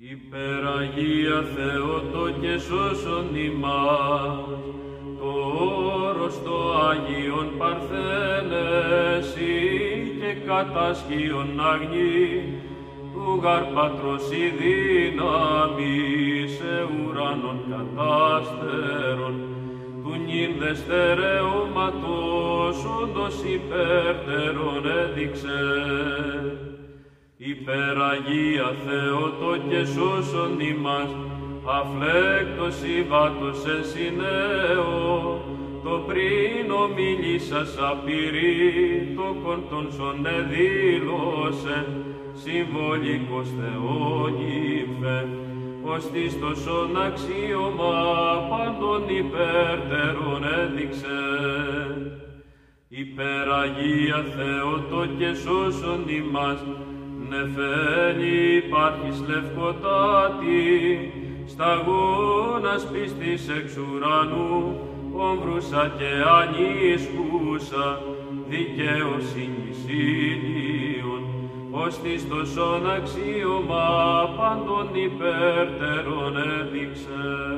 Υπεραγία Θεότο και σώσον ημάς, το όρος το Άγιον Παρθένεση και κατάσχιον αγνή, του γαρ Πατρός η δύναμη σε ουρανών κατάστερων, του νυν δεστερεώματος όντως υπέρτερον έδειξε. Υπεραγία Θεότο και σώσον ημάς, αφλέκτος υβάτος εσυνέω, το πριν ομιλήσας απειρή, το κοντον σον εδήλωσε, συμβολικός Θεόνυμφε, ως της τόσον αξίωμα πάντων υπέρτερον έδειξε. Υπεραγία Θεότο και σώσον ημάς, νεφέλη υπάρχεις λευκοτάτη, σταγόνας πίστης εξ ουρανού, όμβρουσα και ανίσκουσα, δικαιοσύνη ήλιον, ως της τόσον αξίωμα πάντων υπέρτερον έδειξε.